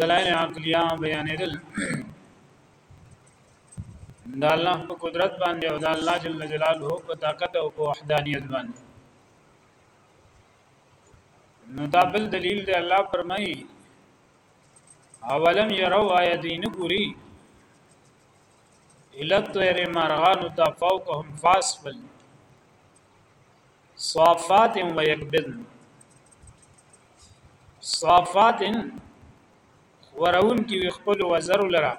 دلائل عقلیه بیانېدل د الله په قدرت باندې او د الله جل جلاله په طاقت او په وحدانیت باندې نو دا بل دلیل دی الله فرمایي اولم يروا آیتین ګوري الک تیر مرغان تفوقهم فاسفل صافات و یکبزن صافات خورون کی وی خپل وزر لرا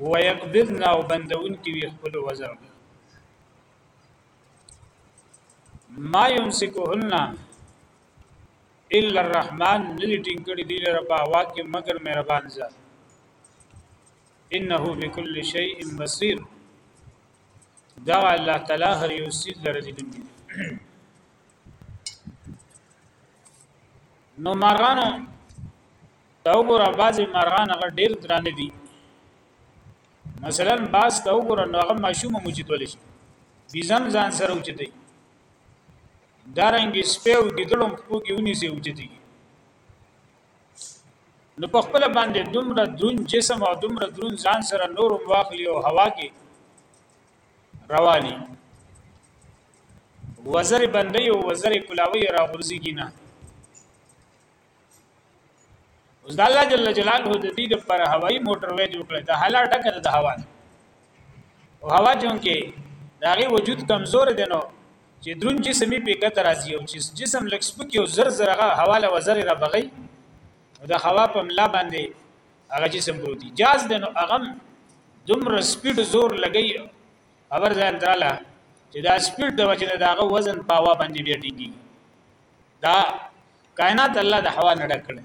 و یکبزن او بندون کی وی خپل وزر لرا ما يمسكهن الا الرحمن ندی ټینګ کړی دی لره په هوا کې مگر مهربان ذات انه بكل شيء بصير دا الله تعالی هر یو سیز لره لیدونکی دی نو مارغانو دا وګوره بعضې مارغان هغه ډېر درانه دي مثلا باز ته وګوره نو هغه ماشوم هم اوچتولی شي بیزم ځان سره اوچتوي دارنګې سپی او ګیدړ هم پښو کې ونیسي اوچتېږي نو په خپل باندې دومره درون جسم او دومره درون ځان سره نورم واخلي او هوا کې رواني وزر بندي او وزر کلاوي را غورځي کینا اوس د الله جل جلاله د دې لپاره هوایي موټر وې جوړ کړ د حالا ډکه د هوا او هوا جون کې داغي وجود کمزور دي نو چې دروند جسم یې پې کته راځي او چې جسم لږ سپکي او زر زر هغه هوا له وزرې را بغي نو د هوا په ملا باندې هغه جسم پروتي جاز دی نو هغه دومره سپیډ زور لګي خبر ځان دراله چې دا سپیډ د وجه نه داغه وزن په هوا باندې بیا ټینګي دا کائنات الله د هوا نه ډک کړي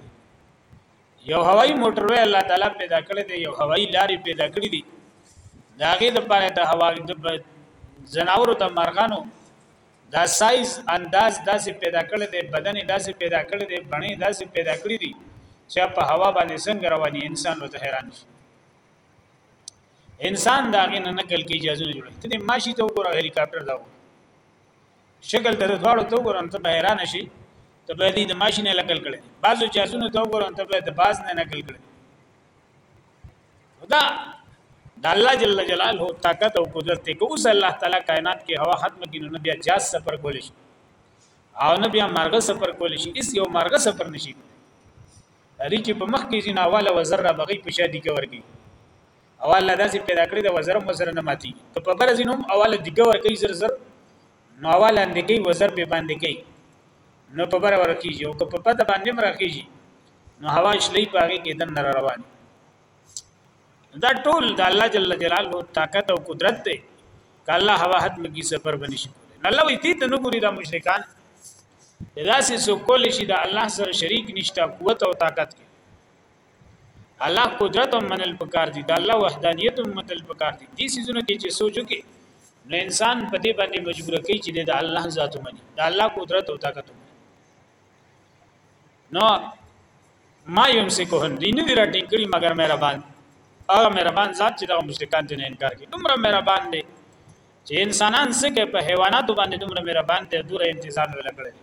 یو هوایی موټروی الله تعالی پیدا کړی دی یو هوایی لارې پیدا کړی دی دا غي د پاره د هوا د زناور ته مرغانو دا سایز انداز داسې پیدا کړی دی بدن داسې پیدا کړی دی بڼې داسې پیدا کړی دی چې په هوا باندې څنګه رواني انسان ورته حیران شي انسان دا غي نه نقل کې اجازه نه جوړي ته ماشي ته وګوره هلیکاپټر دا وګوره شکل ته دواړو ته وګورم ته به حیران شي ته به دې د ماشین نقل کړي بعضو جهازونو ته وګورم ته به د باز نه نقل کړي دا د الله جل جلاله طاقت او قدرت ته کوس الله تعالی کائنات کې هوا ختم کینو نه بیا جاز سفر کول شي او نه بیا مرغه سفر کول شي اس یو مرغه سفر نشي هرې چې په مخ کې جناواله وزره بغي په شادي کې ورګي اول لا داسې پیدا کړی د وزر مو سره نه ماتي که په برزي نوم اول دیګه ور کوي زر زر نو اول اندې کوي وزر به باندې کوي نو په بر ور کیږي او که په پته باندې مر کیږي نو هوا شلې پاږي کې دن را روان دا ټول د الله جل جلاله طاقت او قدرت دی که الله هوا حد مګي سفر بنشي الله وي دې ته نو ګوري دا مشرکان دا سې سو کول شي دا الله سره شریک نشته قوت او طاقت کې الله قدرت هم منل پکار دي د الله وحدانيت هم منل پکار دي دي سيزونه کې چې سوچو کې نو انسان په دې باندې مجبور کوي چې د الله ذات مني د الله قدرت او طاقت مني نو ما يم سکوهن دي نه راټینګ کړي مګر مهربان هغه مهربان ذات چې د مشرکان ته انکار کوي دومره مهربان دي چې انسانان څخه په حیواناتو باندې دومره مهربان دي دوره انتظار ولکړي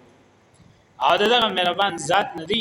او دغه مهربان ذات ندي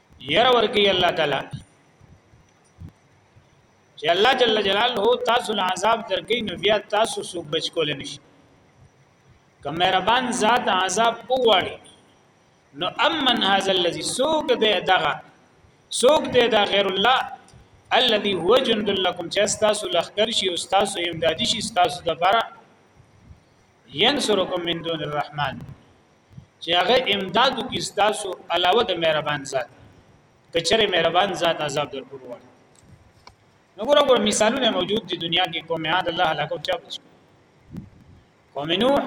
يره ورکی الله تعالی چې الله جل جلاله تاسو له عذاب درکې نو بیا تاسو سوق بچ کول نشي کوم مهربان ذات عذاب وواړي نو امن هاذا الذي سوق دې دغه سوق دې دا غیر الله الذي هو جند لكم چې تاسو لخر شي او تاسو امدادي شي تاسو د لپاره ینصرکم من دون الرحمن چې هغه امدادو کې ستاسو علاوه د مهربان ذات کچره مهربان ذات عذاب در پر وړي نو ګور ګور مثالونه موجود دي دنیا کې قوم عاد الله هلاکو چا بچ قوم نوح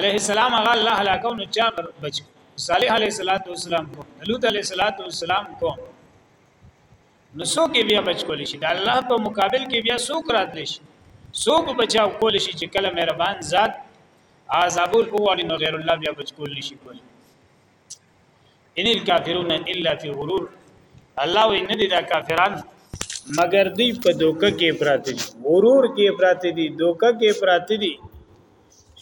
عليه السلام هغه الله هلاکو نو چا بچ صالح عليه السلام کو لوط عليه السلام کو نو څوک بیا بچ کول شي د الله په مقابل کې بیا څوک راتلی شي څوک بچاو کول شي چې کله مهربان ذات عذابول اوړي نو غیر الله بیا بچ کول نشي کول ان الکافرون الا فی غرور الله وی نه دي دا کافران مگر دی په دوکه کې پراته دي غرور کې پراته دي دوکه کې پراته دي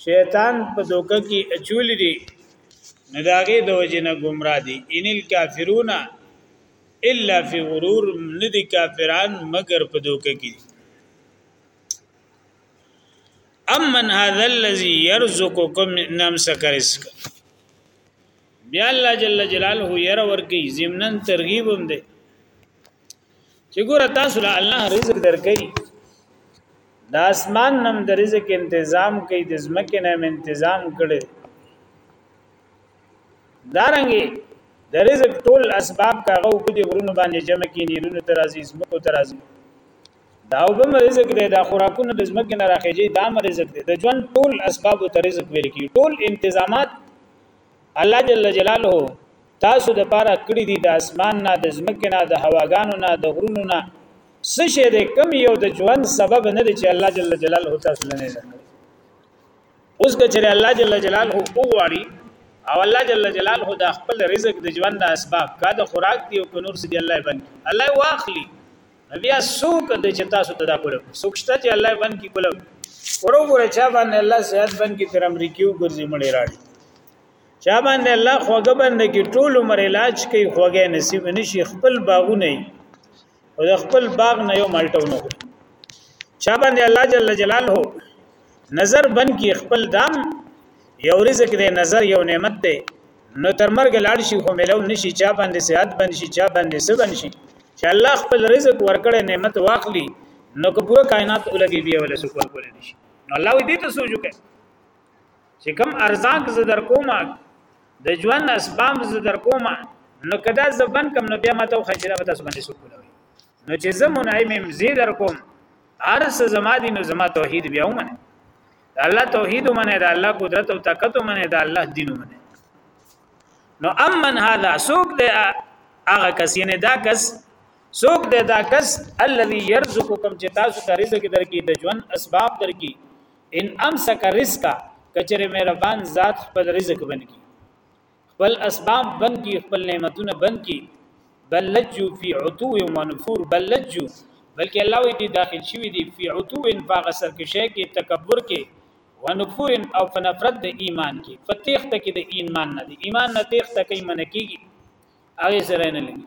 شیطان په دوکه کې اچول دي نداغه د وجنه گمراه دي ان الکافرون الا فی غرور ندی کافران مگر په دوکه کې امن هذا الذي يرزقكم من امسك رزق بیا الله جل جلاله ير ورکی زمنن ترغیب هم دی چې ګور تاسو له الله رزق درکې د اسمان نم د رزق تنظیم کوي د زمکه نم تنظیم کړي دارنګي د دا رزق ټول اسباب کاغه او بده غرونو باندې جمع کې نیرونو تر ازي زمکو تر ازي دا او بم رزق دی دا خوراکونه د زمکه نه راخېږي دا مر رزق دی د ژوند ټول اسباب تر رزق ویل کی ټول انتظامات الله جل جلاله تاسو د پاره کړی دي د اسمان نه د زمکه نه د هواګانو نه د غرونو نه سشه د کم یو د ژوند سبب نه دی چې الله جل جلاله تاسو نه نه اوس کچره الله جل جلاله او غواړي او الله جل جلاله د خپل رزق د ژوند د اسباب کا د خوراک دی او کو نور سدي الله بند کی الله واخلي بیا سوک د چې تاسو ته دا کوله سوکشته چې الله بند کی کوله ورو ورو چا باندې الله صحت بند کی تر امریکیو ګرځي مړي راړي چا باندې الله خوګه بند کی ټول عمر علاج کوي خوګه نصیب نشي خپل باغونه او د خپل باغ نه یو مالټه ونه خوري چا باندې الله جل جلاله نظر بن کې خپل دام یو رزق دی نظر یو نعمت دی نو تر مرګ لاړ شي خو ملو نشي چا باندې صحت بن شي چا باندې څه بن شي چې الله خپل رزق ورکړي نعمت واخلي نو که پوره کائنات ولګي بیا ولا سکون کولای نشي نو الله دې ته سوچ وکړي چې کم ارزاق ز در کومه د ژوند اسباب ز در کومه نو کدا زبن کم نو بیا ماته خو چې دا تاسو باندې سکول نو چې زه منعم ام زی در کوم ارس زما دین زما توحید بیا ومنه الله توحید ومنه دا الله قدرت او طاقت ومنه دا الله دین ومنه نو امن هذا سوق دی هغه کس یعنی دا کس سوق دی دا کس الذي يرزقكم چې تاسو ته رزق درکې د ژوند اسباب درکې ان امسک رزقا کچره مهربان ذات خپل رزق بند کی خپل اسباب بند کی خپل نعمتونه بند کی بل لجو فی عتو و منفور بل لجو بلکې الله وی دی داخل شوی دی فی عتو ان فاغ سرکشه کې تکبر کې ونفور او فنفرت د ایمان کې فتیخت کې د ایمان نه دی ایمان نه تیخت کې منکیږي هغه سره نه لګي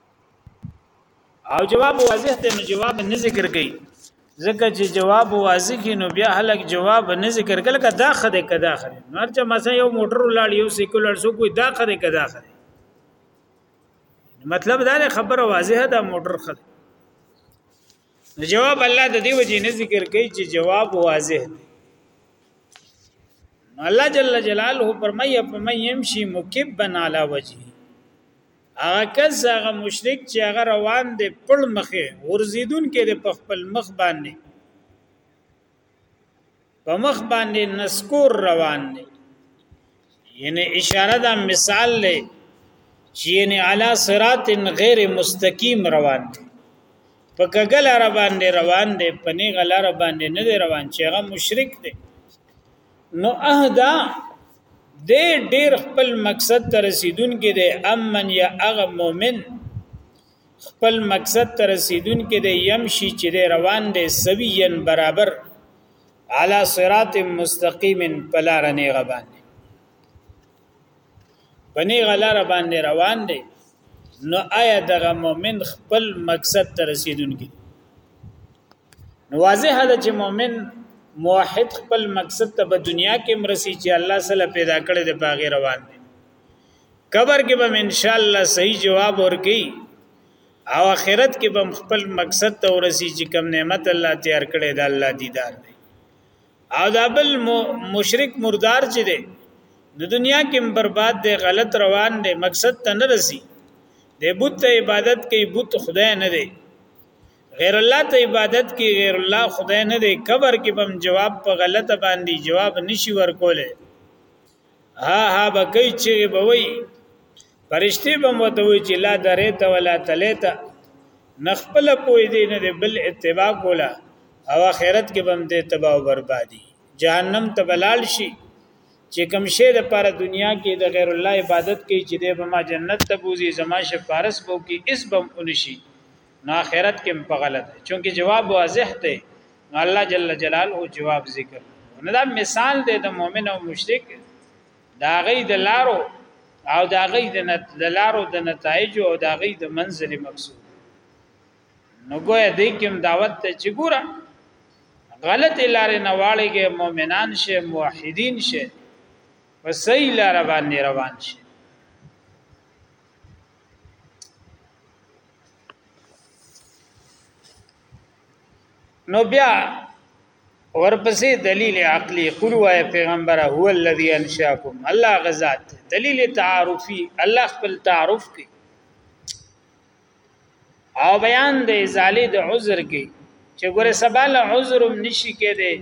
او جواب واضح دی نو جواب نه ذکر کړي ځکه چې جواب واضح نو بیا هلک جواب نه ذکر کړي لکه دا خده کدا خده مرچا مثلا یو موټر ولاړ یو سیکل ورسو کوی دا خده کدا خده مطلب دا خبره واضح ده موټر خده نو جواب الله د دې وجې نه ذکر کوي چې جواب واضح دی الله جل جلاله فرمایي په مې يمشي مکبن علی وجهه هغه کس هغه مشرک چې هغه روان دی پړ مخه ورزیدون کې د خپل مخ باندې په مخ باندې نسکور روان دی یعنی اشاره دا مثال لې چې یعنی علی صراط غیر مستقیم روان دی په کګل را باندې روان دی پنی غلار باندې نه دی روان چې هغه مشرک دی نو اهدا دې ډېر خپل مقصد ته رسیدون کې دی امن یا اغه مؤمن خپل مقصد ته رسیدون کې دی يمشي چې روان دی سویین برابر علی صراط مستقیم پلارنه غبان پنی غلار باندې روان دی نو آیا دغه مؤمن خپل مقصد ته رسیدون کې نو واضح ده چې مؤمن موحد خپل مقصد ته په دنیا کې مرسي چې الله سره پیدا کړی د پاغه روان دي قبر کې به ان شاء الله صحیح جواب ورکي او آخرت کې به خپل مقصد ته ورسي چې کم نعمت الله تیار کړی دا الله دیدار دی او دا بل مشرک مردار چې دی د دنیا کې برباد دی غلط روان دی مقصد ته نه رسی دی بت عبادت کوي بت خدای نه دی غیر الله ته عبادت کې غیر الله خدای نه دی قبر کې بم جواب په غلطه باندې جواب نشي ورکوله ها ها بکې چې بوي پرشتي بم وته وي چې لا درې ته ولا تلې ته نخپل پوي دي نه بل اتباع کولا او اخرت کې بم دې تباہ او بربادي جهنم ته بلال شي چې کوم شی د پاره دنیا کې د غیر الله عبادت کوي چې د به ما جنت ته بوزي زما شفارس بو کې اس بم انشي نو آخرت کې په غلط چونکه جواب واضح دی نو الله جل جلاله جواب ذکر نو دا مثال دی د مؤمن او مشرک دا غي د لارو او دا غي د نت د لارو د نتایج او دا غي د منزل مقصود نو ګویا دې کوم دعوت ته چې ګوره غلط لارې نه واړېږي مؤمنان شه موحدین شه په صحیح لار باندې روان شه نو بیا ورپسې دلیل عقلی قل وای پیغمبر هو الذی انشاکم الله غزاد دلیل تعارفی الله خپل تعارف کی او بیان د ازاله د عذر کی چې ګوره سبال عذر نشی کېده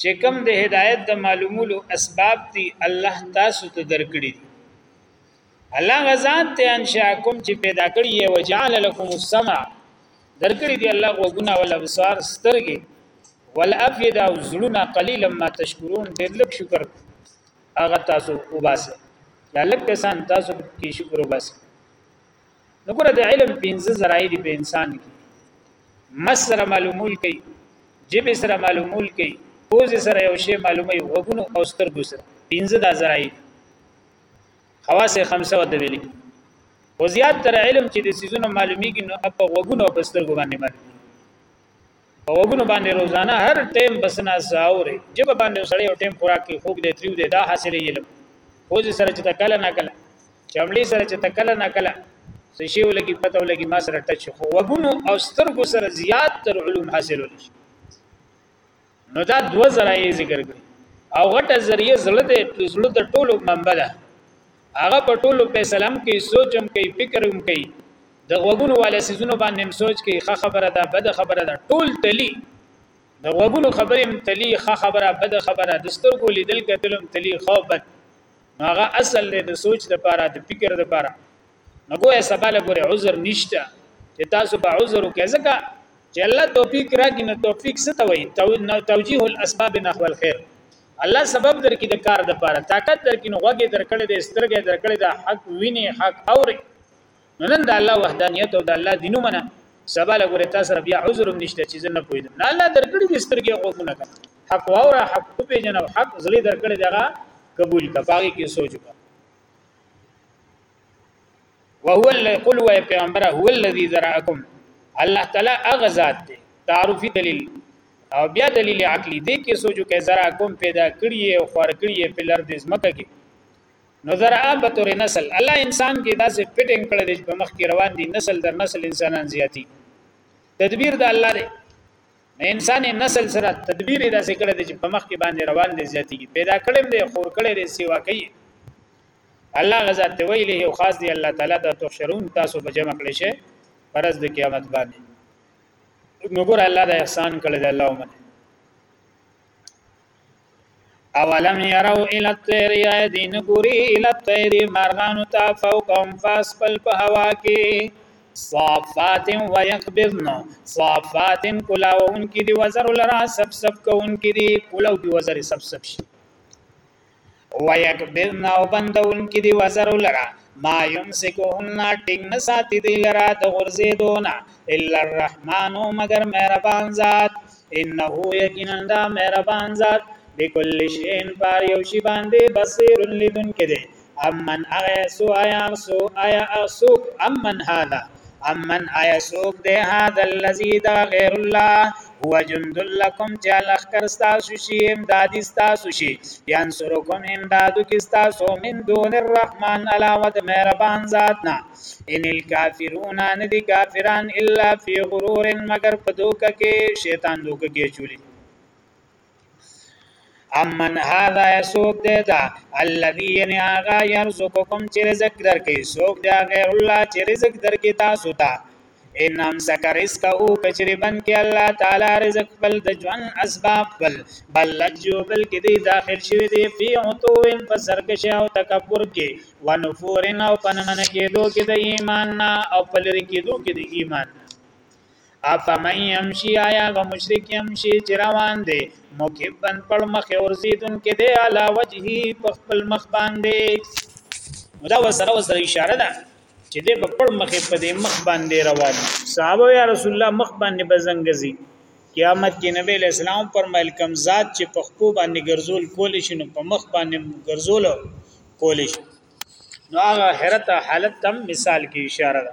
چې کوم د هدایت د معلومولو اسباب دي الله تاسو ته درکړي الله غزاد ته انشاءکم چې پیدا کړی یې وجعل لكم السمع درکړي دی الله غوګونه ول ابصار سترګې والافیدا او زړونه قلیلا ما تشکرون ډېر لږ شکر هغه تاسو وباسه یا لږ کسان تاسو کې شکر وباسه نو ګره د علم پنځه ذرایع دي په انسان کې مسر معلومول کوي جبه سره معلومول کوي پوز سره یو شی معلومي وګونو او سترګو سره پنځه د ذرایع خواص خمسه وته ویلي او زیات تر علم چې د سيزونو معلومیږي نو په وګونو په سترګو باندې معلومي په وګونو باندې روزانه هر ټیم بسنا زاوري جب باندې سړی او ټیم خوراک کې خوګ دې تریو دې دا حاصلې علم خو سره چې تکله نه کله چمړي سره چې تکله نه کله څه شی ولګي پته ولګي ما سره ټچ خو وګونو او سترګو سره زیات تر علوم حاصلول شي نو دا دوه ذرایع ذکر کړي او غټه ذریعہ زړه ته زړه ته ټولو منبع ده هغه په ټولو فیصله هم کوي سوچ هم کوي فکر هم کوي د غوګونو والے سيزونو باندې هم سوچ کوي ښه خبره ده بد خبره ده ټول تلی د غوګونو خبرې هم تلی ښه خبره بد خبره د سترګو لیدل کتل هم تلی خو بد هغه اصل دی د سوچ لپاره د فکر لپاره نګوې سبا له ګوره عذر نشته چې تاسو به عذر وکړئ ځکه چې الله توفیق راکړي نو توفیق څه ته وایي تو نو توجیه الاسباب نحو الخير الله سبب درکې د کار د پاره طاقت درکې نو غوږی درکړې د سترګې درکړې د حق ویني حق اوري نو نن د الله وحدانیت او د الله دینو منه سبا له ګوره تاسو سره بیا عذر نشته چې زه نه پوهیدم نه الله درکړي د سترګې غوږونه کړه حق واوره حق په پیژنه حق زړه درکړې دغه قبول کپاږي کې سوچ وکړه وهو الذي قل وای پیغمبر هو الذي ذراکم الله تعالی هغه ذات دی تعارفي دلیل او بیا دلیل عقلی دی کې سوچو کې ذراکم پیدا کړی او خور کړی په لار د زمکه کې نو ذرا به تور نسل الله انسان کې داسې فټینګ کړی دی په مخ کې روان دي نسل در نسل انسانان زیاتی تدبیر د الله دی انسان نسل سره تدبیر داسې کړی دی چې په مخ کې باندې روان دي زیاتی پیدا کړم دی خور کړی دی سیوا کوي الله غزاد ته ویلې یو خاص دی الله تعالی د تحشرون تاسو په جمع کړی شي پرز د قیامت باندې نو ګور الله د احسان کړی دی الله ومنه اولم يروا الى الطير يدين غوري الى الطير مرغان تا فوقهم فاسفل په هوا کې صافات و يقبضن صافات کلاون کې دي وزر لرا سب سب کون کې دي کلاو دي وزر سب سب شي ويکبرن او بندون کې دی وزرو لرا ما يمسکهن ټینګ نه ساتي دی لرا د غرزیدو نه الا الرحمن مگر مهربان ذات انه یقینا دا مهربان ذات بكل شيء پار یو شی باندې بصیر لدن کې دی امن اغه سو آیا سو آیا سو امن هذا امن آیا سوک دی هذا الذي دا غیر الله هو جند لکم چې لخکر ستاسو شي امدادي ستاسو شي ینصرکم امدادو کې ستاسو من دون الرحمن علاوه د مهربان ذات نه ان الکافرون نه دي کافران الا فی غرور مگر په دوکه کې شیطان دوکه کې چولی امن هاذا یسوک دی دا الذی یعنی آغا یرزقکم چې رزق درکې سوک دی غیر الله چې رزق درکې تاسو ته ان امسک رزق او کچری بن کې الله تعالی رزق بل د جوان اسباب بل بل لجو بل کې دی داخل شوی دی فی عتوین په سرکش او تکبر کې ونفورن او پنمن کې دو کې د ایمان او پلری کې دو کې د ایمان افمن يمشي آیا غ مشرک يمشي چې روان دی مکبن پړ مخ اورزیدون کې دی علا وجهي په خپل مخ باندې نو دا وسره وسره اشاره ده چې دی په پړ مخ په دې مخ باندې روان صحابه یا رسول الله مخ باندې بزنګزي قیامت کې نبی له اسلام فرمایل کم ذات چې په خپو باندې ګرځول کول شي نو په مخ باندې ګرځول کول شي نو هغه حیرت حالت تم مثال کې اشاره ده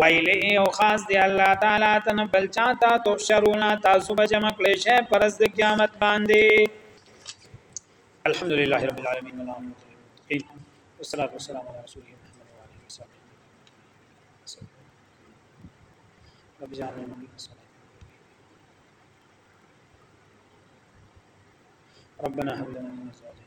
ویلي یې او خاص دی الله تعالی ته نه بل چا ته تحشرون تاسو به جمع کړی شئ پر ورځ د قیامت باندې الحمدلله رب العالمین اللهم صل والصلاه والسلام علی رسول الله رب جعلنا مقيم الصلاة ربنا هب لنا من ازواجنا